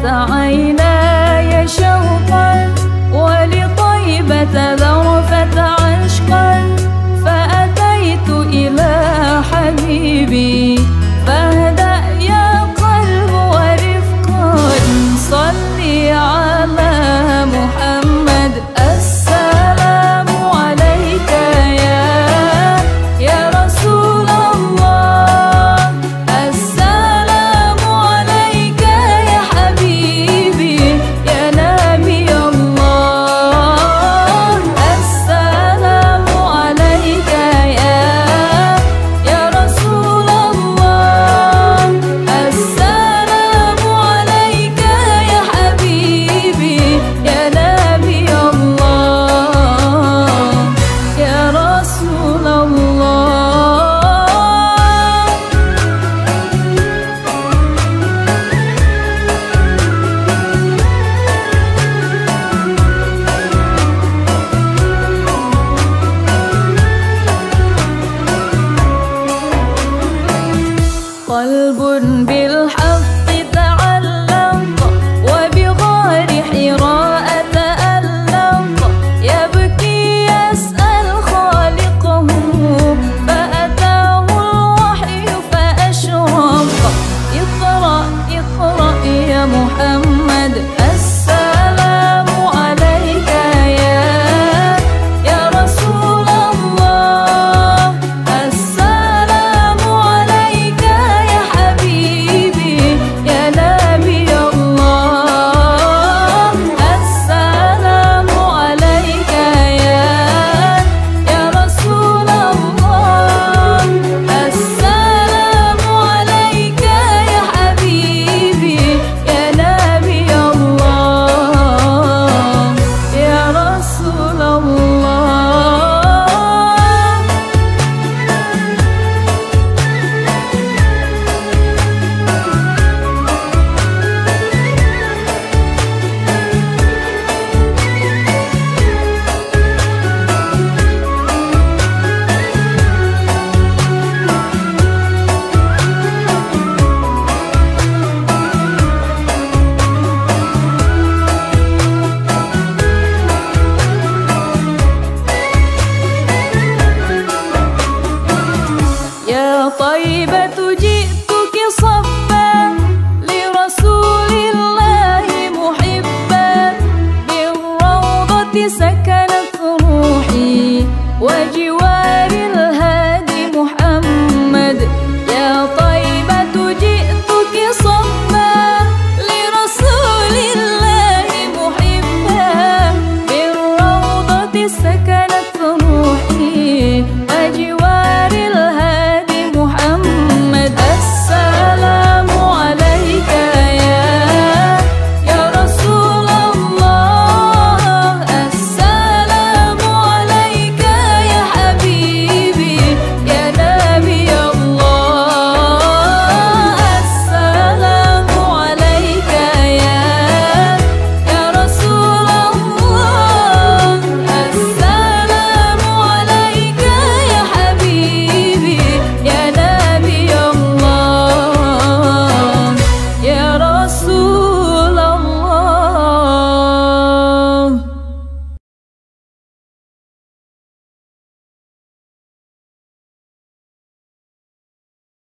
ظلت عيناي شوقا ولطيبة ذرفت عشقا فأتيت إلى حبيبي. قلب